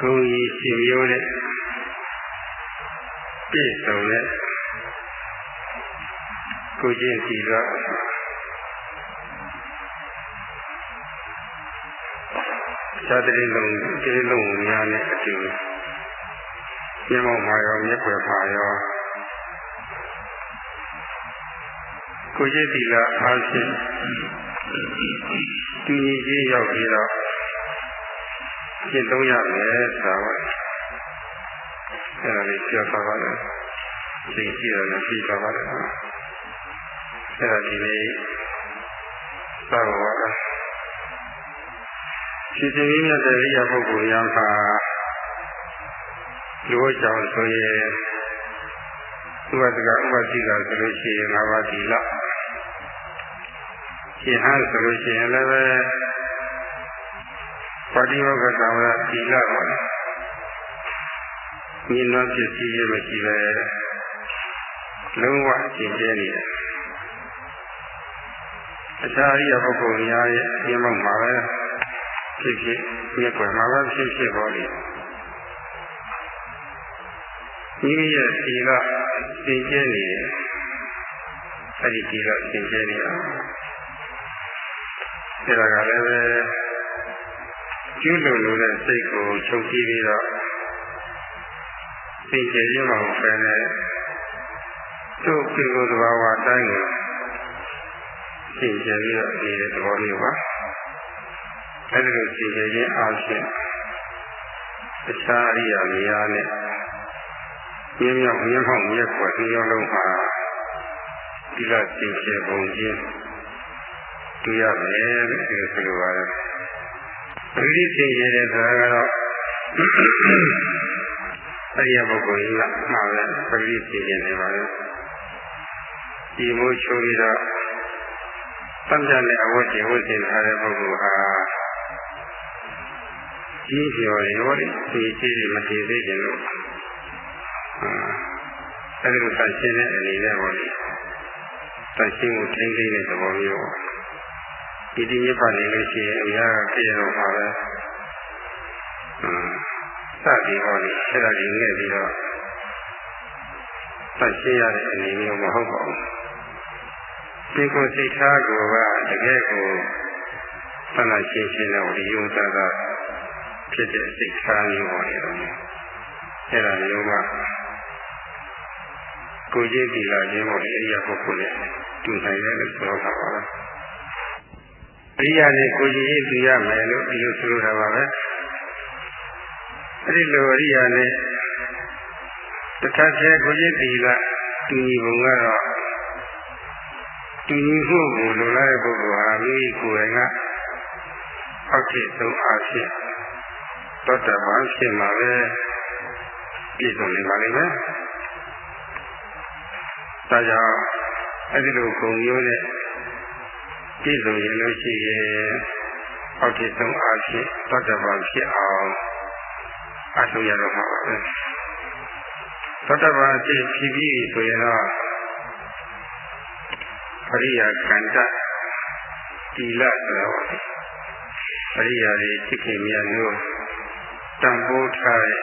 ဂုံကြီးရှင်မျိုးတဲ့ပြည့်စုံတဲ့ကိုချင်းစီတော့သာတတိလုံးဒီလုံးများနဲ့အတူမျက်မှောက်မှာရောမျက်ွယ်မှာရောကိုချင်းစီလာအားဖြင့်တူညီချင်းရောက်ပြီးတော့ ရှင်းသုံးရမယ်ဆိုတာပါအဲ့ဒါလေးပြောသွားပါတယ်သိကြည့်ရလည်းပြီးသွားပါတယ်အဲ့ဒါဒီနေ့သာဝါဒရှိသေးရတဲ့ရိယာပုဂ္ဂိုလ်များမှာလူ့ကြောင့်ဆိုရင်ဥပဒကဥပတိကဆိုလို့ရှိရင်ငါးပါးဒီလောက်ရှင်ဟန်ဆိုလို့ရှိရင်လည်း ပဲပါတိဝကသံဝရဒီလောက်ပါမြင်တော့ဖြစ်စီရမရှိပဲလုံးဝအကျင့်ကျဲနေတယ်အခြားအရိယပုဂ္ဂိုလ်များရဲ့အရင်မှမှာပဲဖြစ်ဖြစ်မြက်ွယ်မှာပဲဖြစ်ဖြစ်ပေါ်နေမိမိရဲ့ဒီကသင်ကျဲနေတယ်အဲ့ဒီဒီကသင်ကျဲနေတာအဲ့ဒါကလည်းပဲ ကျူးလွန်လို့တဲ့စိတ်ကိုချုပ်ကြည့်ပြီးတော့သင်ကျဲရမှာပဲနဲ့သူ့ပြေကိုယ်သဘာဝအတိုင်းကိုသင်ကျဲပြီးတော့နေတဲ့သဘောမျိုးပါအဲဒီလိုသင်ကျဲခြင်းအားဖြင့်အခြားအရိယာများနဲ့မြင်းမြောက်မြင်းဖောက်မြက်ွယ်ဒီရောလုံးမှာဒီကသင်ကျဲပုံချင်းတွေ့ရမယ်လို့ဒီလိုဆိုလိုပါတယ် ပရိသေရတဲ့ဇာကတော့အရိယပုဂ္ဂိုလ်ကြီးကမှာပဲပရိသေရနေပါလေဒီမိုးချိုးပြီးတော့တန်ကြတဲ့အဝတ်ကြီးဝတ်တင်ထားတဲ့ပုဂ္ဂိုလ်ဟာကြီးကျော်ရောဒီကြီးကြီးမတည်သေးခြင်းလို့အဲဒီလိုတန်ရှင်းတဲ့အနေနဲ့ပေါ့လေတန်ရှင်းကိုထိန်းသိမ်းတဲ့သဘောမျိုး ဒီဒီမြတ်ပါနေလို့ရှိရင်အများကပြည့်တော့မှာပဲစသည်ဟောလေအဲ့ဒါကြီးငဲ့ပြီးတော့တန်ရှင်းရတဲ့အနေမျိုးမဟုတ်ပါဘူးဒီကိုစိတ်ထားကိုကတကယ်ကိုသနာရှင်းရှင်းနဲ့ဒီယုံသားသားဖြစ်တဲ့စိတ်ထားမျိုးပေါ်နေတော့အဲ့ဒါမျိုးကကိုကြီးတီလာခြင်းပေါ်လေအရာပုဂ္ဂိုလ်နဲ့တူနိုင်တယ်လို့ပြောတာပါပဲ အရိယာနဲ့ကိုကြီးတူရမယ်လို့ဒီလိုဆိုလိုတာပါပဲအဲ့ဒီလိုအရိယာနဲ့တခါကျကိုကြီးတီလာတူညီပုံကတော့တူညီမှုကိုလိုလားတဲ့ပုဂ္ဂိုလ်ဟာမိမိကိုယ်တိုင်ကအောက်ဖြစ်ဆုံးအားဖြင့်တောတပန်ဖြစ်မှာပဲပြည့်စုံနေပါလိမ့်မယ်။ဒါကြောင့်အဲဒီလိုဂုံမျိုးနဲ့ ပြည့်စုံရင်လို့ရှိရင်အောက်ဖြစ်ဆုံးအားဖြင့်တောတပန်ဖြစ်အောင်အထုရတော့မှာပါပဲ။တောတပန်ဖြစ်ဖြစ်ပြီးဆိုရင်တော့ပရိယာကန္တတိလဆိုတော့ပရိယာတွေချစ်ခင်မြတ်လို့တန်ဖိုးထားတဲ့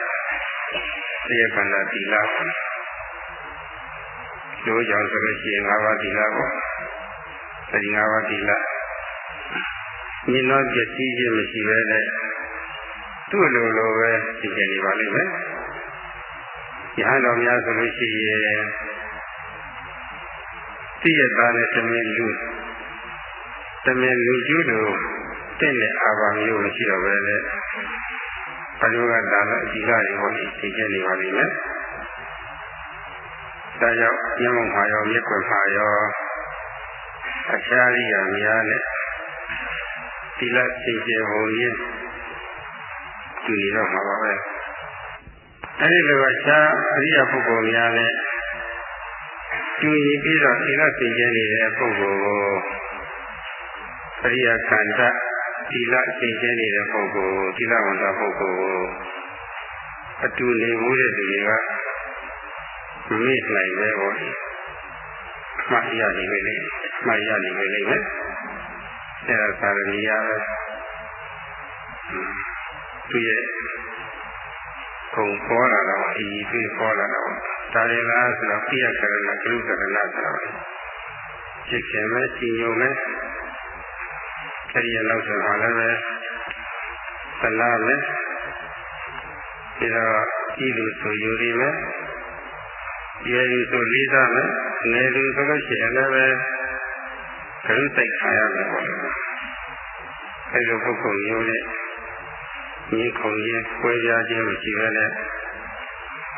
တရားကန္တတိလတို့ကြောင့်ဆိုလို့ရှိရင်၅ပါးတိလပေါ့ အဲဒီ၅ပါးတိလမြင်တော့ပြည့်စည်ခြင်းမရှိပဲနဲ့သူ့လိုလိုပဲသိကြနေပါလိမ့်မယ်။ညာတော်များဆိုလို့ရှိရင်သိရသားနဲ့တမင်လူတမင်လူကျူးလို့တင့်တဲ့အာဘာမျိုးမရှိတော့ပဲလေဘယ်လိုကလာတော့ဒီကရေဟောဒီသိကျနေပါလိမ့်မယ်ဒါကြောင့်မျက်မှောက်မှာရောမျက်ွယ်မှာရော အခြားရိယာများနဲ့ဒီလက်သိကျဟောရင်းကြည့်ရတော့မှာပါပဲအဲဒီလိုအခြားအရိယာပုဂ္ဂိုလ်များနဲ့တူညီပြီးတော့ဒီကသိကျနေတဲ့ပုဂ္ဂိုလ်ကိုအရိယာခန္ဓာဒီလသိကျနေတဲ့ပုဂ္ဂိုလ်ဒီလဝန္တာပုဂ္ဂိုလ်ကိုအတူနေမှုတဲ့သူတွေကမမေ့နိုင်ပဲဟောဒီမှတ်ရနေပဲလေ မှတ်ရနေပဲလေပဲအဲဒါသာရဏီယပဲသူရဲ့ခုံပေါ်လာတော့အီပြီးပေါ်လာတော့ဒါရလားဆိုတော့ပြည့်ရကရဏကလုကရဏဆိုတော့จิตခင်မဲ့ကြည်ညိုမဲ့အဲဒီနောက်ဆိုတာလည်းပဲသနာမဲ့ပြီးတော့ဤလူဆိုယူရမယ်ကျေလူဆိုလေးစားမယ်ငယ်လူဆိုလို့ရှိရင်လည်း ပဲကရုစိတ်ခံရမယ်ပေါ့အဲလိုပုဂ္ဂိုလ်မျိုးနဲ့ညီခုံရင်ပွဲပြားခြင်းမရှိဘဲနဲ့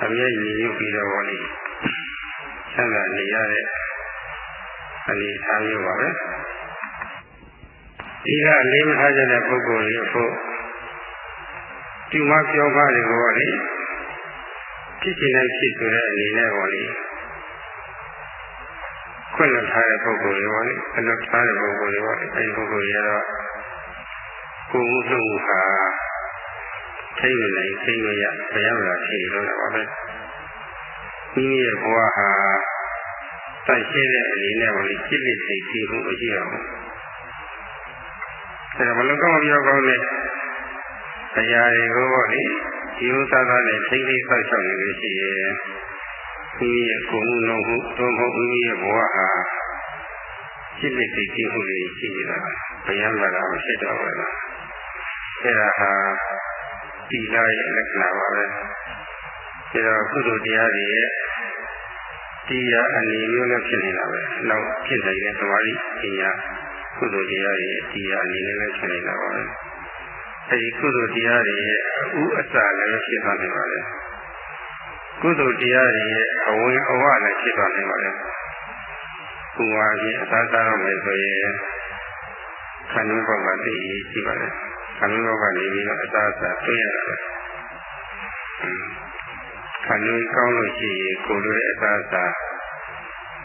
အမြဲညီညွတ်ပြီးတော့ဟောလေဆန္ဒနေရတဲ့အနေအထားမျိုးပါပဲဒီကအလေးမထားကြတဲ့ပုဂ္ဂိုလ်တွေဖို့ဒီမှာပြောပါလေဟောလေဖြစ်ချင်တဲ့ဖြစ်ဆိုတဲ့အနေနဲ့ဟောလေ ခွင့်လွှတ်ထားတဲ့ပုဂ္ဂိုလ်တွေဟောလေခွင့်လွှတ်ထားတဲ့ပုဂ္ဂိုလ်တွေဟောလေအဲဒီပုဂ္ဂိုလ်တွေကတော့ကိုယ်မှုနှုတ်မှုဟာသိမနိုင်သိမရဘယ်ရောက်လာဖြစ်လို့လဲပါပဲမိမိရဲ့ဘဝဟာတန့်ရှင်းတဲ့အနေနဲ့ဟောလေစိတ်နဲ့စိတ်ကြည့်မှုမရှိအောင်အဲဒါဘလို့ကောင်းပြောကောင်းတဲ့တရားတွေကိုဟောလေဒီဥစ္စာသားနဲ့သိသိဆောက်ရှောက်နေလို့ရှိရဲ့ မိမိရဲ့ကိုယ်မှုနှုတ်မှုသို့မဟုတ်မိမိရဲ့ဘဝဟာစိတ်နဲ့စိတ်ကြည့်မှုတွေရှိနေတာဘယ်ရောက်လာတာဖြစ်တော့ပဲလားအဲဒါဟာတိလာရဲ့လက္ခဏာပါပဲဒါတော့ကုသိုလ်တရားတွေရဲ့တရားအနေမျိုးနဲ့ဖြစ်နေတာပဲနောက်ဖြစ်နိုင်တဲ့သမာဓိပညာကုသိုလ်တရားတွေရဲ့တရားအနေနဲ့လည်းဖြစ်နေတာပါပဲအဲဒီကုသိုလ်တရားတွေရဲ့ဥအစလည်းဖြစ်သွားနိုင်ပါလေ ကုသိုလ်တရားတွေရဲ့အဝင်အဝလည်းဖြစ်သွားနိုင်ပါလေကုဝါကြီးအသာသားတော့မယ်ဆိုရင်ခန္ဓာဘဝသိရေးရှိပါလေခန္ဓာဘဝကနေပြီးတော့အသာအသာသိရတာပဲခန္ဓာကောင်းလို့ရှိရင်ကိုယ်လိုအသာအသာ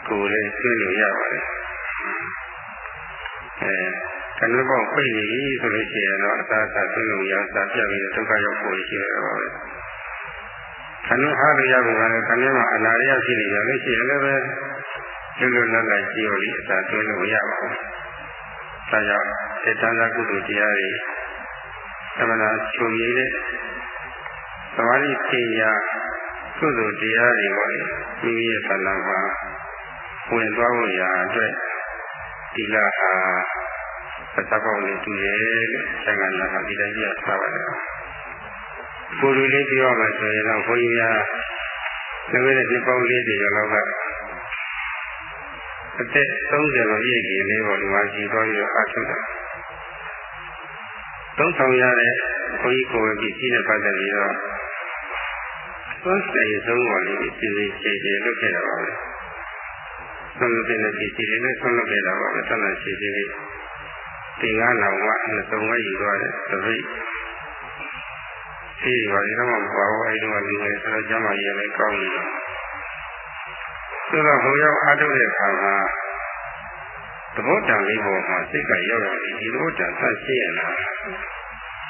ကိုယ်လည်းသိလို့ရပါတယ်အဲခန္ဓာပေါက်ပြည့်နေပြီဆိုလို့ရှိရင်တော့အသာအသာသိလို့ရသာပြပြီးဒုက္ခရောက်ဖို့ရှိရပါပဲ ခန္ဓာဟာရရဖို့ကလည်းခန္ဓာမှာအနာရရှိနေရလို့ရှိရင်လည်းပဲလွတ်လွတ်လပ်လပ်ကြည်ရည်အသာသိလို့ရပါဘူးဒါကြောင့်တေတ္တသာကုသိုလ်တရားတွေသမဏချုပ်ရည်တဲ့သမာဓိပညာကုသိုလ်တရားတွေပေါ့လေမိမိရဲ့ဆန္ဒမှာဝင်သွားဖို့ရာအတွက်ဒီလဟာသတ္တပေါင်းလေးတူရဲ့လို့ဆိုင်ကနာကဒီတိုင်းပြထားပါတယ်။ ကိုယ်လူလေးပြောမှဆိုရင်တော့ဘုန်းကြီးများသမီးတဲ့ဒီပေါင်းလေးတွေရောတော့အသက်30မပြည့်ခင်လေးပေါ်ဒီမှာရှိသွားပြီးတော့အထုတာ။သုံးဆောင်ရတဲ့ဘုန်းကြီးကိုယ်ပစ္စည်းနဲ့ပတ်သက်ပြီးတော့သွန်းစိတ်ဆုံးပေါ်လေးစီစီခြေခြေလုပ်ခဲ့တာပါပဲ။သုံးတဲ့ပစ္စည်းတွေနဲ့ဆုံးလုပ်ခဲ့တာပါပဲဆက်လက်ခြေခြေလေးတင်ကားလောင်ကနှစ်စုံဝဲယူသွားတဲ့သတိ ရှိပါလေတော့မပါဘူးအဲဒီတော့လူငယ်ဆိုတော့ကျမ်းမာရေးလည်းကောင်းနေတော့ဆိုတော့ဟိုရောက်အားထုတ်တဲ့အခါမှာသဘောတန်လေးပေါ်မှာစိတ်ကရောက်ရောက်ဒီသဘောတန်ဆက်ရှိရလား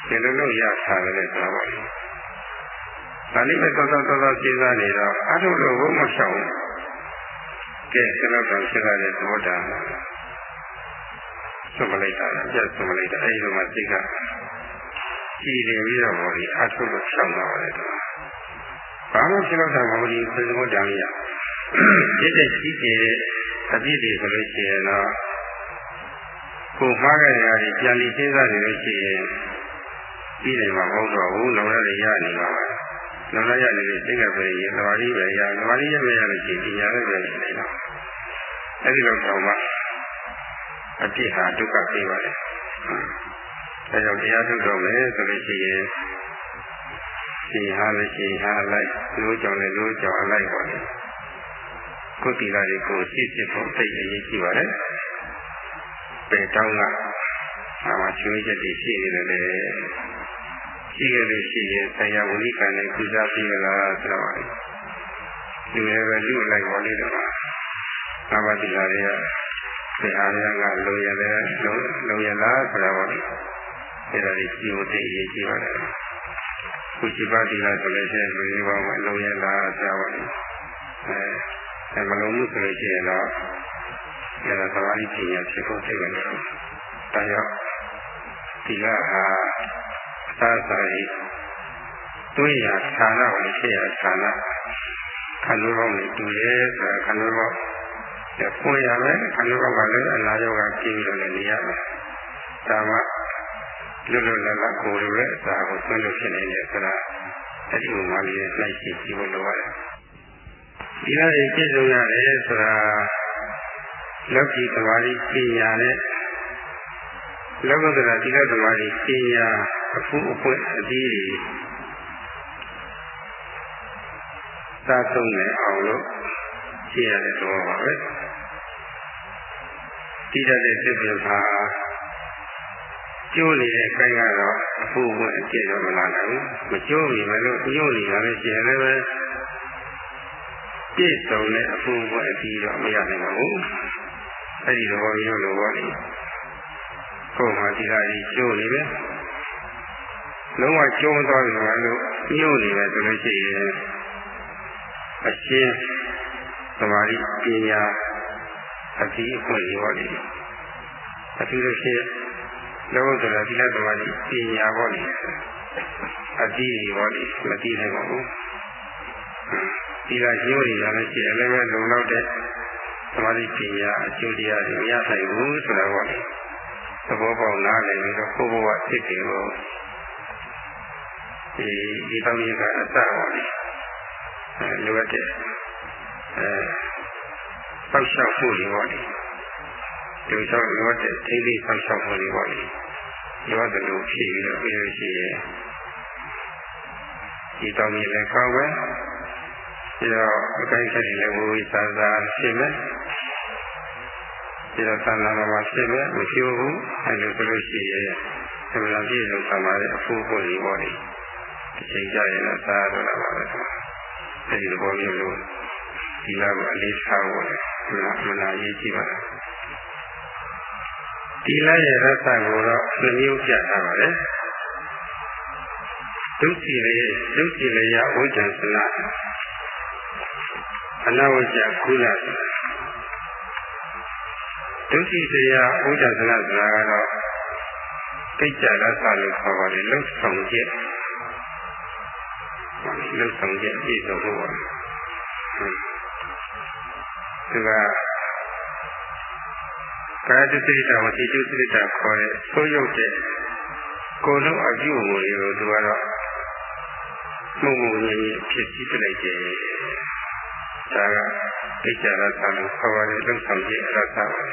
ဒီလိုလို့ရထားတယ်ဆိုတော့ဒါလေးပဲတော်တော်တော်တော်စဉ်းစားနေတော့အားထုတ်လို့ဘုမရှောင်ကဲဆလောက်တော်ဖြစ်လာတဲ့သဘောတန်ဆွမလိုက်တာပြတ်ဆွမလိုက်တာအဲဒီလိုမှစိတ်က ကြည်နေပြီးတော့ဘောဒီအထုလို့ရှောင်တော့တယ်တော့ဘာမှဖြစ်လို့တာမဟုတ်ဘူးသေသဘောတန်ရပြည့်တဲ့ကြီးကျယ်တဲ့အပြည့်တွေဆိုလို့ရှိရင်တော့ကိုမှားခဲ့တဲ့အရာပြန်ပြီးစဉ်းစားနေလို့ရှိရင်ပြီးနေမှာမဟုတ်တော့ဘူးလုံရရရနေမှာပါလုံရရနေလို့စိတ်ကပဲရသမာဓိပဲရသမာဓိရမရလို့ရှိရင်ပညာလည်းပဲနေတော့အဲဒီလိုတော့မှအပြစ်ဟာဒုက္ခပေးပါလေ။ ဒါကြောင့်တရားထုတ်တော့မယ်ဆိုလို့ရှိရင်ဒီဟာလည်းရှိဟာလိုက်လို့ကြောင့်လည်းလို့ကြောင့်အလိုက်ပါလေ။ကိုယ်တီလာတွေကိုစစ်စစ်ဖို့သိအရေးကြီးပါလေ။ပေတောင်းကအာမချွေးချက်တွေရှိနေတယ်လေ။ရှိရလို့ရှိရင်ဆရာဝိကံနဲ့ကုစားပြီးလားဆိုတော့ဒီလိုပဲလူလိုက်ပါလိမ့်တော့။အာမတိလာတွေကဆရာရကလုံရလဲလုံရလားဆိုတာပေါ့ အဲ့ဒါကြီးကြီးဖို့သိအရေးကြီးပါတယ်ခုရှိပါတိလားဆိုလို့ရှိရင်ဘယ်လိုပါမလုံရလားဆိုတာပေါ့အဲမလုံမှုဆိုလို့ရှိရင်တော့အဲ့ဒါသမာဓိပညာဖြစ်ဖို့သိမယ်လို့ဒါကြောင့်ဒီကဟာအသာသာကြီးသွေးရာဌာနကိုဖြစ်ရာဌာနခန္ဓာပေါင်းနဲ့တူတယ်ဆိုတာခန္ဓာပေါင်းပွင့်ရမယ်ခန္ဓာပေါင်းကလည်းအနာရောဂါကျင်းပြီးတော့လည်းနေရမယ်ဒါမှ လွတ်လွတ်လပ်လပ်ကိုယ်လိုပဲအစာကိုသွင်းလို့ဖြစ်နေတယ်ဆိုတာအဲ့ဒီဥမာလေးနဲ့နှိုက်ရှိကြည့်ဖို့လိုပါတယ်ဒီလိုပြည့်စုံရတယ်ဆိုတာလောကီသမာဓိပညာနဲ့လောကုတ္တရာသီလသမာဓိပညာအဖူအပွင့်အသီးတွေသာသုံးနေအောင်လို့ရှင်းရတဲ့သဘောပါပဲတိရတဲ့စိတ်ပြန်ပါ ကျိုးနေတဲ့အကိုင်းကတော့အဖူအပွင့်အကျင့်တော့မလာနိုင်ဘူးမကျိုးပြီမလို့ညှို့နေရလို့ရှိရင်လည်းပဲပြည့်စုံတဲ့အဖူအပွင့်အသီးတော့မရနိုင်ပါဘူးအဲ့ဒီတော့မျိုးလိုပေါ့လေကိုယ်မှာဒီကကြီးကျိုးနေပဲလုံးဝကျုံးသွားပြီလို့ညှို့နေတယ်ဆိုလို့ရှိရင်အရှင်းသမာဓိပညာအတိအခွင့်ရောလေအတိလို့ရှိရင် လောကုတ္တရာသီလသမာဓိပညာပေါ့လေအတိရောလေမတိနိုင်ပါဘူးဒီကညှို့နေရလို့ရှိရင်လည်းလုံလောက်တဲ့သမာဓိပညာအကျိုးတရားတွေမရနိုင်ဘူးဆိုတာပေါ့လေသဘောပေါက်နားလည်ပြီးတော့ကိုယ်ဘဝဖြစ်တယ်ကိုဒီဒီတောင်းရကအစပါလေအဲလိုအပ်တဲ့အဲပေါက်လျှောက်ဖို့တွေပေါ့လေဒီလျှောက်လိုအပ်တဲ့ထိသိပေါက်လျှောက်ဖို့တွေပေါ့လေလိုအ ပ်တယ်လို့ဖြည့်ပြီးတော့ပြီးလို့ရှိရင်ဒီတောင်းရလည်းကောင်းပဲပြီးတော့အကိုင်းခက်တွေလည်းဝေဝေးစားစားဖြစ်မယ်ပြီးတော့သံဃာမှာဖြစ်မယ်မရှိဘူးအဲလိုဆိုလို့ရှိရင်သမဏပြည့်စုံသမားရဲ့အဖို့ဖို့တွေပေါ့လေအချိန်ကြရင်တော့စားရတော့တာပါပဲအဲဒီသဘောမျိုးလို့ဒီလောက်အလေးထားဖို့လေမနာရေးကြည့်ပါလား ဒီလိုက်ရဲ့ရသကိုတော့နှမျိုးပြထားပါတယ်ဒုတိယလေးဒုတိယလေးရဝိဇ္ဇာစနာအနဝိဇ္ဇာကုလဒုတိယရာဝိဇ္ဇာစနာဆိုတာကတော့တိတ်ကြရသလို့ခေါ်ပါတယ်လှုပ်ဆောင်ချက်လှုပ်ဆောင်ချက်ပြည့်စုံဖို့ပါသူက ကာယတုစိတ္တဝတိတုစိတ္တခေါ်တဲ့သိုးရုပ်တဲ့ကိုယ်လုံးအပြုအမူတွေကိုသူကတော့မှုမှုရင်းရင်းဖြစ်ပြီးပြလိုက်တယ်ဒါကသိကြရတာလို့ခေါ်ပါတယ်လုံဆောင်ခြင်းအရသာပါ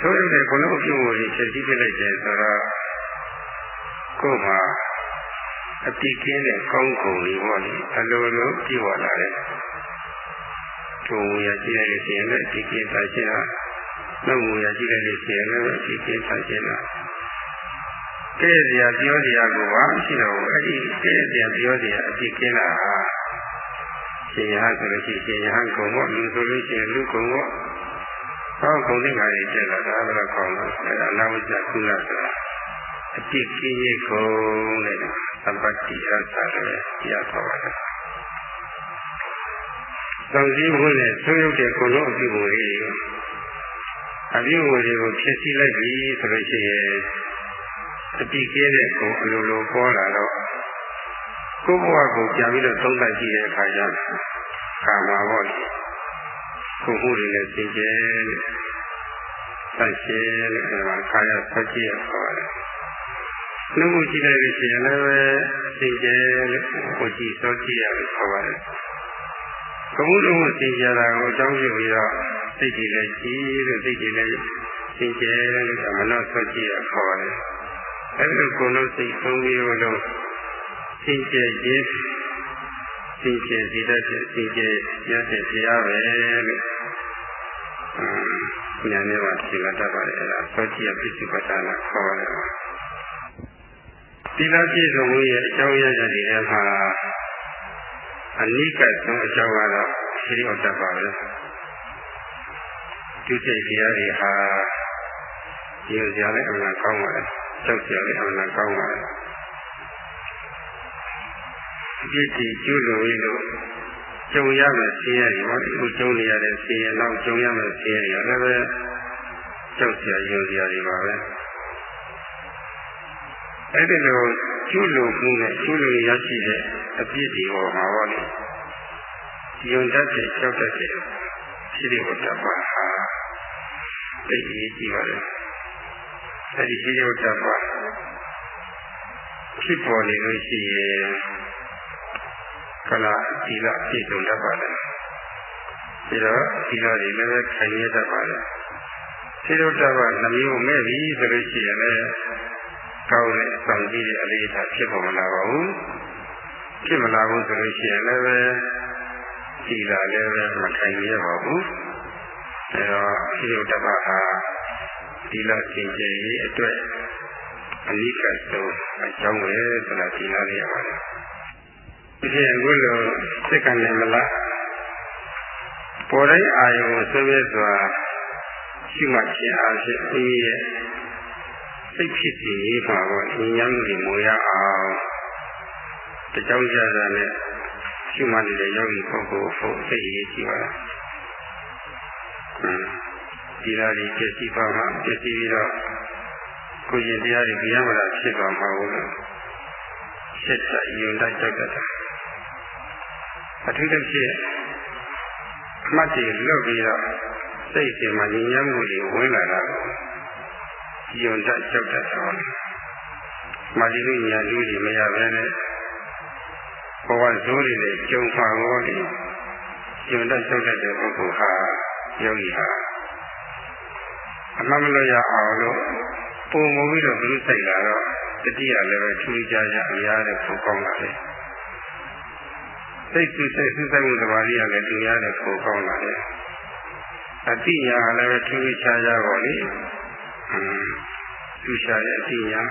သိုးရုပ်တဲ့ကိုယ်လုံးအပြုအမူတွေဖြစ်ပြီးပြလိုက်တယ်ဆိုတော့ကိုယ်မှာအတိကင်းတဲ့ကောင်းကုန်တွေပေါ့လေအလိုလိုပြည့်ဝလာတယ် ထုံရကြည့်ရလို့ရှိရင်လည်းဒီကိစ္စရှင်းတာနှုတ်ငူရကြည့်ရလို့ရှိရင်လည်းဒီကိစ္စရှင်းတာကဲစရာပြောစရာကိုပါရှိတော့အဲ့ဒီကဲစရာပြောစရာအဖြစ်ကင်းတာဟာရှင်ရဟဆိုလို့ရှိရင်ရှင်ရဟကုံပေါ့လူဆိုလို့ရှိရင်လူကုံပေါ့ဟောကုံသိက္ခာတွေတက်လာတာအဲ့ဒါကောင်းတော့အဲ့ဒါအနာဝိဇ္ဇကုလဆိုတာအဖြစ်ကင်းရေးကုံတဲ့သဗ္ဗတိရသလည်းတရားတော်ပါတယ် တောင်ကြီးဝင်နဲ့ဆုံးရုပ်တဲ့ကိုယ်လုံးအပြုအမူတွေအပြုအမူတွေကိုဖြည့်ဆည်းလိုက်ပြီဆိုလို့ရှိရင်အတိကျတဲ့ကိုအလိုလိုပေါ်လာတော့ကိုယ့်ဘဝကိုပြန်ပြီးတော့သုံးသပ်ကြည့်တဲ့အခါကျကာမဘောလေကိုယ်မှုတွေနဲ့သိကျဲတဲ့ဆက်ရှင်းတဲ့အဲမှာကာယဆက်ကြည့်ရပါတယ်နှုတ်ကိုကြည့်လိုက်လို့ရှိရင်လည်းသိကျဲတဲ့ကိုကြည့်စောကြည့်ရလို့ခေါ်ပါတယ် ကမှုလုံးကိုသင်ကြတာကိုအကြောင်းပြုပြီးတော့စိတ်တွေလည်းကြီးလို့စိတ်တွေလည်းသင်ကျဲလို့မနောဆွကြည့်ရခေါ်တယ်။အဲဒီလိုကိုယ်လုံးစိတ်ဆုံးပြီးတော့သင်ကျဲခြင်းသင်ကျဲစီတတ်တဲ့သင်ကျဲရတဲ့တရားပဲလို့ဉာဏ်နဲ့ပါသင်္ကတတ်ပါတယ်အဲ့ဒါဆွကြည့်ရပစ္စည်းပဋ္ဌာနာခေါ်တယ်။သီလပြည့်စုံမှုရဲ့အကြောင်းရတဲ့နေရာမှာ အနိကဆုံးအကြောင်းကတော့ရှိရတတ်ပါပဲကျုပ်စိတ်တရားတွေဟာရေစရာလည်းအမှန်ကောင်းပါလေကြောက်စရာလည်းအမှန်ကောင်းပါလေဒီဒီကျุလို့ရလို့ကြုံရမယ်ဆင်းရဲတွေဟောဒီကိုကြုံနေရတဲ့ဆင်းရဲတော့ကြုံရမယ်ဆင်းရဲတွေလည်းပဲကြောက်စရာရေစရာတွေပါပဲ အဲ့ဒီလိုကျุလို့မှုနဲ့ကျุလို့ရရှိတဲ့အပြစ်တွေပေါ်မှာပေါ့လေယုံတတ်တဲ့ကြောက်တတ်တဲ့ဖြစ်တဲ့ဘုဒ္ဓဘာဟာသိအရေးကြီးပါလေအဲ့ဒီဖြစ်တဲ့ဘုဒ္ဓဘာဖြစ်ပေါ်နေလို့ရှိရင်ကလာဒီလပြည့်စုံတတ်ပါလေပြီးတော့ဒီလတွေလည်းခိုင်ရတတ်ပါလေဖြစ်တဲ့ဘုဒ္ဓဘာနှမျိုးမဲ့ပြီဆိုလို့ရှိရင်လည်း ကောင်းတဲ့စောင့်ကြည့်တဲ့အလေးထားဖြစ်ပေါ်မလာပါဘူးဖြစ်မလာဘူးဆိုလို့ရှိရင်လည်းပဲဒီလာလည်းပဲမခိုင်ရပါဘူးအဲတော့ဒီလိုတပတ်ဟာဒီလာသင်ကျေရေးအတွက်အနိကဆုံးအကြောင်းပဲဆိုတာဒီလာလေးရပါတယ်ဒီပြင်အခုလိုစိတ်ကနေမလားပေါ်တိုင်းအာယုံကိုဆွေးနွေးစွာရှိမှခြင်းအားဖြင့်ဒီရဲ့ စိတ်ဖြစ်စီရေးပါတော့ဉာဏ်မှုတွေမူရအောင်တကြောင်ကြတာနဲ့ရှိမှနေတဲ့ယောဂီပုဂ္ဂိုလ်ဖို့စိတ်ရည်ရှိပါလားဒီလာဒီပြည့်စည်ပါမှပြည့်စည်ပြီးတော့ကိုရှင်တရားတွေပြရမလားဖြစ်သွားမှာဘူးလို့စိတ်ချယုံတတ်ကြတာအထူးသဖြင့်အမှတ်တွေလွတ်ပြီးတော့စိတ်တွေမှာဉာဏ်မှုတွေဝင်လာတာ ယုံတတ်ကြောက်တတ်တော့မာဒီလူညာလူကြီးမရဘဲနဲ့ဘဝဇိုးတွေနဲ့ကြုံပါတော့လေယုံတတ်ကြောက်တတ်တဲ့ပုဂ္ဂိုလ်ဟာယောဂီဟာအမှန်မလို့ရအောင်လို့ပုံမပြီးတော့ဘုရားဆိုင်လာတော့တတိယလည်းပဲထူးခြားခြားအများနဲ့ပုံကောင်းလာတယ်စိတ်ကြည့်စိတ်စူးစိုက်မှုသမာဓိရလည်းသူများနဲ့ပုံကောင်းလာတယ်အတိညာလည်းထူးခြားခြားပါလေ သူရှာတဲ့အတိညာ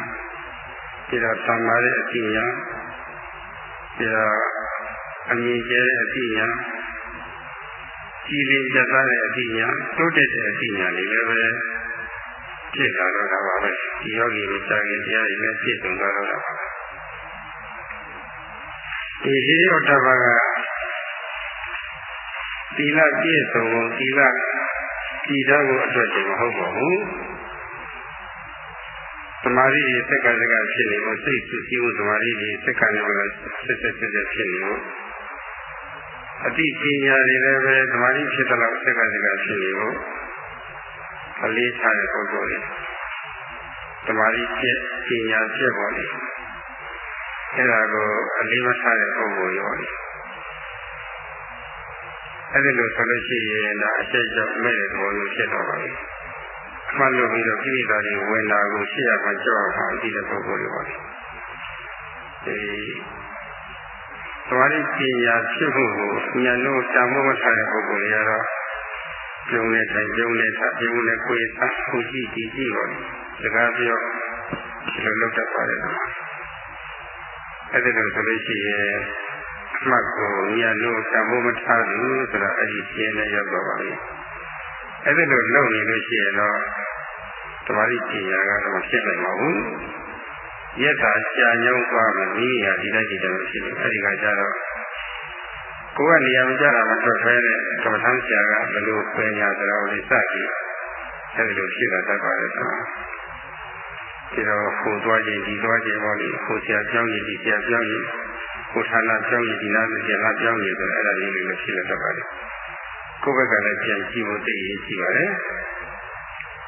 ပြီးတော့သံမာတဲ့အတိညာပြီးတော့အမြင်ကျတဲ့အတိညာကြည်လင်ကြသားတဲ့အတိညာတိုးတက်တဲ့အတိညာတွေလည်းပဲဖြစ်လာတော့တာပါပဲဒီယောဂီတွေစာရင်တရားတွေလည်းပြည့်စုံသွားတော့တာပါဒီဟိရိယတဘာကသီလပြည့်စုံဖို့သီလကြည်သားကိုအတွက်တည်းမဟုတ်ပါဘူးသ မာဓိတွေစက္ကစက္ကဖြစ်နေဖို့စိတ်စုစည်းမှုသမာဓိတွေစက္ကနဲ့လည်းဆက်ဆက်ဆက်ဆက်ဖြစ်နေဖို့အတိပညာတွေလည်းပဲသမာဓိဖြစ်တဲ့လောက်စက္ကစက္ကဖြစ်နေဖို့အလေးထားတဲ့ပုဂ္ဂိုလ်တွေသမာဓိဖြစ်ပညာဖြစ်ပေါ်နေအဲ့ဒါကိုအလေးမထားတဲ့ပုဂ္ဂိုလ်ရောနေအဲ့ဒီလိုဆိုလို့ရှိရင်ဒါအချက်ကြောင့်မဲ့တဲ့သဘောမျိုးဖြစ်တော့ပါပြီအ မှန်လို့ပြီးတော့ကိလေသာတွေဝင်လာကိုရှေ့ရမှာကြောက်အောင်ဒီတဲ့ပုဂ္ဂိုလ်တွေပါဒီသမာဓိပညာဖြစ်ဖို့ကိုဉာဏ်တို့တာမို့မထားတဲ့ပုဂ္ဂိုလ်တွေကတော့ပြုံးတဲ့တိုင်ပြုံးတဲ့သာပြုံးတဲ့ကိုယ်သာကိုကြည့်ကြည့်ကြည့်ပါစကားပြောဒီလိုလုပ်တတ်ပါတယ်အဲ့ဒီလိုဆိုလို့ရှိရင်အမှတ်ကိုဉာဏ်တို့တာမို့မထားဘူးဆိုတော့အဲ့ဒီပြင်းနဲ့ရောက်တော့ပါပြီ အဲ့ဒီလိုလုပ်နေလို့ရှိရင်တော့သမာဓိပညာကတော့ဖြစ်နိုင်ပါဘူးရက်တာကြာညောင်းသွားမှမိမိဟာဒီတိုင်းဒီတိုင်းဖြစ်နေအဲ့ဒီကကြတော့ကိုယ်ကနေရာမကြတာမထွက်ခဲတဲ့ကမ္မထမ်းဆရာကဘယ်လိုပညာသလားကိုစကြည့်အဲဒီလိုဖြစ်လာတတ်ပါလေဆိုဒီတော့ဟိုသွားခြင်းဒီသွားခြင်းပေါ့လေဟိုဆရာပြောင်းရင်ဒီဆရာပြောင်းရင်ဟိုဌာနပြောင်းရင်ဒီနာဆရာကပြောင်းရင်ဆိုအဲ့ဒါလေးလေးဖြစ်လာတတ်ပါလေ ကိုယ့်ဘက်ကလည်းပြန်ကြည့်ဖို့သိရင်ရှိပါတယ်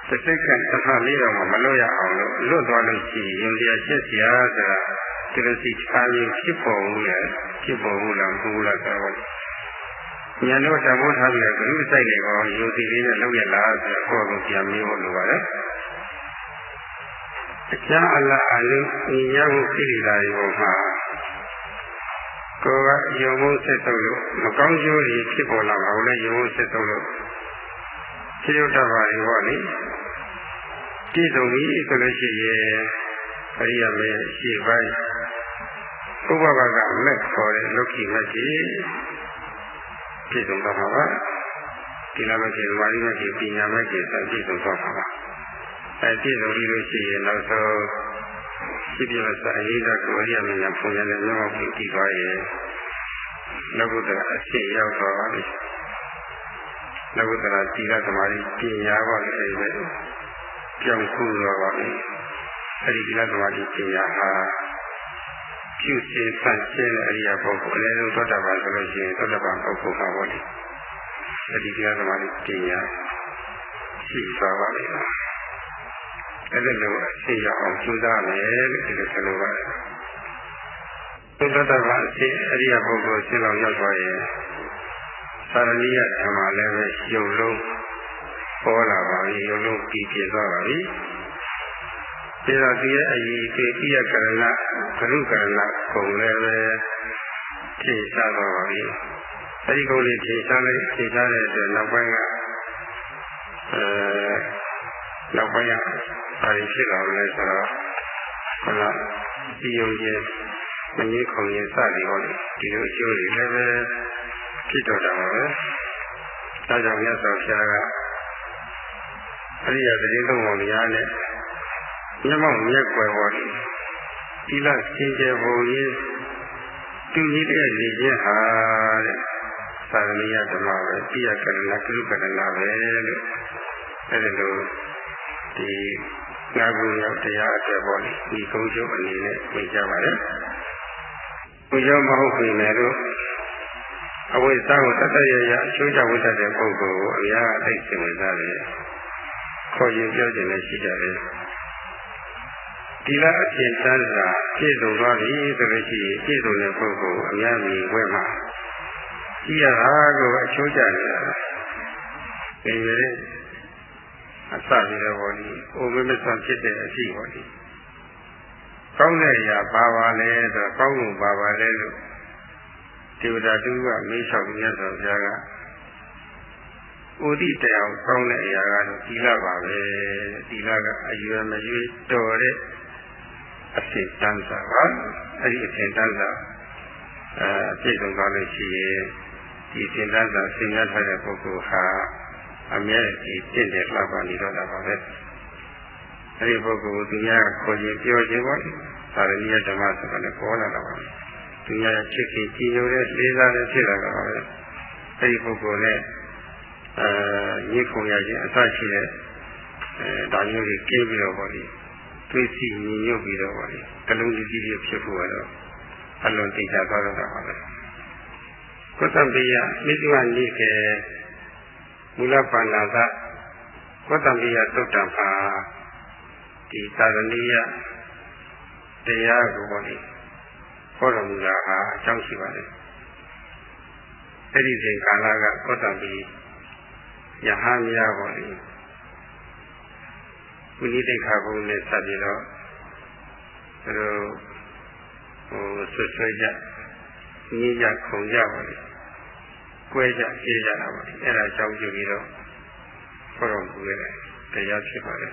တစ်စိတ်ကတစ်ခါလေးတော့မလွတ်ရအောင်လို့လွတ်သွားလို့ရှိရင်ယုံတရားရှက်စရာဆိုတာဒီလိုစိတ်ထားရင်ဖြစ်ပေါ်ဘူးလေဖြစ်ပေါ်ဘူးလားမဟုတ်ဘူးလားဆိုတော့ဉာဏ်တော့တမိုးထားပြီးတော့ဂရုစိုက်နေကောယုံစီလေးနဲ့လုပ်ရလားဆိုတော့ကိုယ့်ကိုပြန်မေးဖို့လိုပါတယ်အခြားအလားအလုံးဉာဏ်မှုကိလေသာတွေပေါ်မှာ ကိုယ်ကယုံမှုဆက်ဆုပ်လို့မကောင်းကျိုးတွေဖြစ်ပေါ်လာပါဘူးလေယုံမှုဆက်ဆုပ်လို့ဖြစ်ရတတ်ပါလေဟောလေပြည့်စုံပြီဆိုလို့ရှိရင်အရိယာမေရှေ့ပိုင်းဥပဘကမက်ခေါ်တဲ့လောကီမက်ကြီးပြည့်စုံတော့မှာပါဒီလိုမရှိမာရိမက်ကြီးပညာမက်ကြီးစပြည့်စုံတော့မှာပါအဲပြည့်စုံပြီလို့ရှိရင်နောက်ဆုံး ရှိပြမစအရေးတော့ကိုရိယာမေညာပုံရတဲ့မြောက်ပြီးတည်သွားရင်လောကုတ္တရာအရှိရောက်သွားပါပြီလောကုတ္တရာသီလသမာဓိပညာပါလေအဲဒီပဲကြောင့်ခုတော့ပါပြီအဲဒီသီလသမာဓိပညာဟာပြုစေဆန့်ရှင်းတဲ့အရိယာပုဂ္ဂိုလ်အနည်းဆုံးသောတာပန်ဆိုလို့ရှိရင်သောတာပန်ပုဂ္ဂိုလ်မှာပေါ့လေအဲဒီသီလသမာဓိပညာရှိသွားပါလိမ့်မယ် အဲ့ဒါလိုအရှိရအောင်ကြိုးစားမယ်လို့ဒီလိုဆိုလိုပါတယ်သုတ္တဗအရှိအရိယာပုဂ္ဂိုလ်ရှင်းအောင်ရောက်သွားရင်သာရဏိယဓမ္မလည်းပဲယုံလုံးပေါ်လာပါပြီယုံလုံးပြီးပြသွားပါပြီဒီတော့ဒီရဲ့အည်ဒီပြည့်ကရဏဘုရုကရဏကုံလည်းပဲဖြည့်စားတော့ပါပြီအဲဒီကုံလေးဖြည့်စားလိုက်ဖြည့်စားတဲ့အတွက်နောက်ပိုင်းကအဲနောက်ပိုင်းက ဘာဖြစ်လာလဲဆိုတော့ခဏဒီယုံခြင်းမငြိခုံရင်စသည်ဟောလေဒီလိုအကျိုးတွေလည်းပဲဖြစ်တော့တာပါပဲဒါကြောင့်မြတ်စွာဘုရားကအရိယာတတိလုံးပေါ်များနဲ့မျက်မှောက်မျက်ွယ်ပေါ်ဒီလစင်ကြယ်ပုံကြီးသူကြီးတဲ့နေခြင်းဟာတဲ့သာရဏိယဓမ္မပဲပြယကရဏကုလကရဏပဲလို့အဲဒီလိုဒီ ငါးခုမြောက်တရားအတွက်ပေါ်ဒီကုန်းချုပ်အနေနဲ့ပြကြပါတယ်။ဘုရားမဟုတ်ပြီလေလို့အဝိဇ္ဇာကိုတတ်တရရအချိုးချဝိတ္တတဲ့ပုဂ္ဂိုလ်ကိုအများအသိစိတ်ဝင်စားတယ်။ခေါ်ရင်ပြောခြင်းလည်းရှိကြတယ်။ဒီလားအဖြစ်တန်းတာပြည့်စုံသွားပြီဆိုလို့ရှိရင်ပြည့်စုံတဲ့ပုဂ္ဂိုလ်အများကြီးဝဲမှာကြည့်ရတာကိုအချိုးချနေတာ။ဒီရဲ့ အစပြီးတော့ဘောဒီအိုမမဆန်ဖြစ်တဲ့အရှိဘောဒီကောင်းတဲ့အရာပါပါလဲဆိုတော့ကောင်းမှုပါပါလဲလို့ဒေဝတာတူကမေးလျှောက်မြတ်စွာဘုရားကဥဒိတအောင်ကောင်းတဲ့အရာကတော့သီလပါပဲသီလကအရွယ်မရွေးတော်တဲ့အဖြစ်တန်းစားပါအဲ့ဒီအဖြစ်တန်းစားအဲပြည့်စုံသွားလို့ရှိရင်ဒီအဖြစ်တန်းစားဆင်ရထားတဲ့ပုဂ္ဂိုလ်ဟာ အမြဲဒီတင့်တယ်လှပနေတော့တာပါပဲအဲဒီပုဂ္ဂိုလ်သူများခေါ်ရင်ပြောခြင်းပေါ့သာရဏိယဓမ္မဆိုတာလည်းပေါ်လာတာပါသူများချစ်ခင်ကြည်ညိုတဲ့လေးစားတဲ့ဖြစ်လာတာပါပဲအဲဒီပုဂ္ဂိုလ်နဲ့အဲညစ်ခုံရခြင်းအစရှိတဲ့အဲဒါမျိုးကြီးကျင်းပြီးတော့ပေါ့လေတွေးစီညီညွတ်ပြီးတော့ပေါ့လေတလုံးကြီးကြီးဖြစ်ဖို့ကတော့အလွန်သိချသွားတော့တာပါပဲကုသပိယမိစ္ဆဝနိကေ မူလပါဏာကဝတ္တမိယသုတ်တံပါဒီသာရဏိယတရားကိုပေါ့လေဟောတော်မူတာဟာအကြောင်းရှိပါတယ်အဲ့ဒီချိန်ကာလကဝတ္တမိယဟန်များပေါ့လေဝိနိတိခါဘုံနဲ့ဆက်ပြီးတော့သူတို့ဟိုဆွဆွဲကြညည်းကြခုံကြပါလေ ကွဲကြအေးကြတာပါအဲ့ဒါကြောင့်ပြုပြီးတော့ခေါ်တော်မူခဲ့တယ်တရားဖြစ်ပါလေ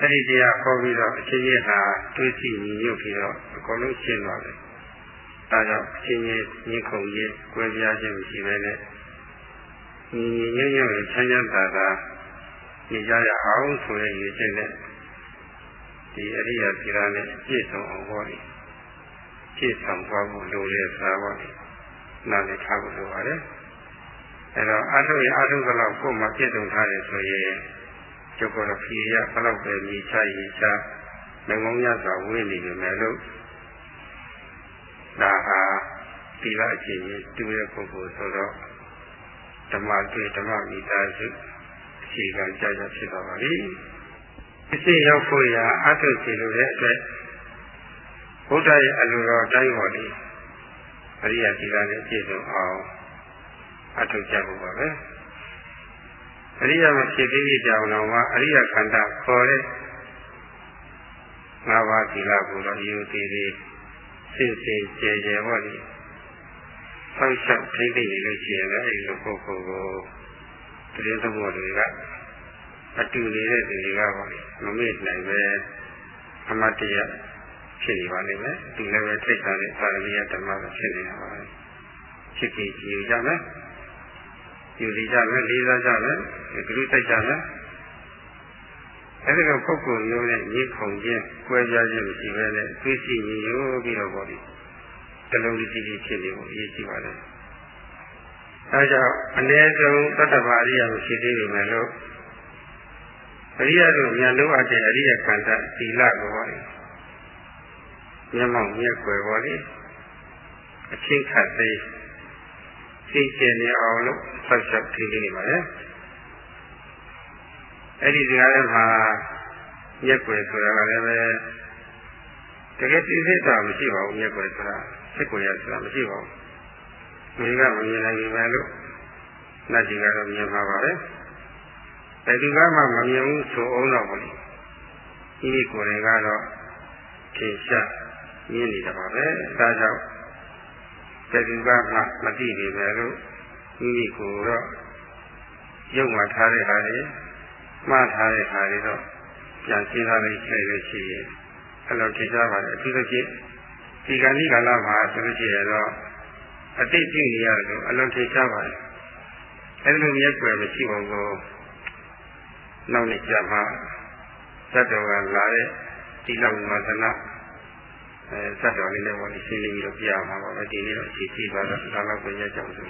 အဲ့ဒီတရားခေါ်ပြီးတော့အချင်းချင်းဟာတွေးကြည့်ညီညွတ်ပြီးတော့အကုန်လုံးရှင်းသွားတယ်ဒါကြောင့်အချင်းချင်းညှိခုံချင်းကွဲပြားခြင်းမရှိဘဲနဲ့ညီညီညွတ်ညွတ်ချမ်းချမ်းသာသာနေကြရအောင်ဆိုရရည်ချင်းနဲ့ဒီအရိယာသီလနဲ့ပြည့်စုံအောင်ဟောတယ်ပြည့်စုံသွားဖို့လိုတဲ့သာဟောတယ် နားလည်ထားဖို့လိုပါတယ်အဲတော့အထုရအထုကလောက်ကိုယ်မှာပြည့်စုံထားတယ်ဆိုရင်ကျုပ်ကတော့ဖြေရဘလောက်ပဲမြည်ချရင်ချမငုံရစွာဝေးနေပြီမဲ့လို့ဒါဟာသီလအခြေကြီးတူတဲ့ပုဂ္ဂိုလ်ဆိုတော့ဓမ္မတွေ့ဓမ္မမိသားစုအခြေခံကြကြဖြစ်သွားပါပြီအစ်ရောက်ဖို့ရာအထုစီလိုတဲ့အတွက်ဘုရားရဲ့အလိုတော်တိုင်းပေါ်လေး အရိယာသီလနဲ့ပြည့်စုံအောင်အထုကြဖို့ပါပဲအရိယာမဖြစ်သေးကြအောင်တော့အရိယာခန္ဓာခေါ်တဲ့ငါးပါးသီလကိုတော့ယူသေးသေးစင်စင်ကြဲကြဲဟောဒီဆောက်ရှောက်ထိမ့်သိနေလို့ရှိရင်လည်းအဲဒီလိုပုဂ္ဂိုလ်ကိုတရင်သဘောတွေကအတူနေတဲ့သူတွေကပါမမေ့နိုင်ပဲအမတ်တရား ဖြစ်နေပါလိမ့်မယ်ဒီလည်းပဲထိတ်တာနဲ့ပါရမီယဓမ္မပဲဖြစ်နေတာပါပဲဖြစ်ကြည့်ကြည့်ကြမယ်ယူစီကြမယ်လေးစားကြမယ်ဂရုစိုက်ကြမယ်အဲဒီကပုဂ္ဂိုလ်မျိုးနဲ့ညီခုံခြင်း၊ကွဲပြားခြင်းမရှိဘဲနဲ့သိရှိညီညွတ်ပြီးတော့ပေါ့ဒီတလုံးကြီးကြီးဖြစ်နေဖို့အရေးကြီးပါတယ်။အဲကြောင့်အ ਨੇ ဆုံးတတ္တဗာရိယမရှိသေးပေမဲ့လို့အရိယတို့ဉာဏ်လို့အပ်တဲ့အရိယခန္ဓာသီလကိုပါလေ မျက်မှောက်မျက်ွယ်ပါလေအချင်းခတ်သေးသိကျင်နေအောင်လို့ဆက်ဆက်ထိနေပါလေအဲ့ဒီဒီကားထဲမှာမျက်ွယ်ဆိုတာကလည်းပဲတကယ်သိသိတာမရှိပါဘူးမျက်ွယ်ဆိုတာစိတ်ကိုရဆိုတာမရှိပါဘူးဒီကမမြင်နိုင်ဘူးပဲလို့နတ်ကြီးကတော့မြင်ပါပါပဲဘယ်သူကမှမမြင်ဘူးဆိုအောင်တော့ဘူးဒီဒီကိုယ်တိုင်ကတော့ထင်ရှား မြင်နေတာပါပဲဒါကြောင့်ဘယ်သူကမှမသိနေပဲလို့ဒီဒီကိုတော့ရုပ်မှထားတဲ့ဟာတွေမှားထားတဲ့ဟာတွေတော့ပြန်ရှင်းထားလိုက်ခဲ့လို့ရှိရင်အဲ့လိုထင်ရှားပါတယ်အထူးသဖြင့်ဒီကဏိကာလမှာဆိုလို့ရှိရင်တော့အတိတ်ကြည့်နေရလို့အလုံးထင်ရှားပါတယ်အဲ့လိုမျက်ွယ်မရှိဘုံကိုနောက်နေ့ကျမှသတ္တဝါလာတဲ့ဒီလောက်ဝါသနာ အဲသတ္တဝါလေးနဲ့ဝင်ရှင်းနေပြီးတော့ပြရမှာပါပဲဒီနေ့တော့အခြေကြည့်ပါတော့ဒါတော့ကိုရကြအောင်ဆို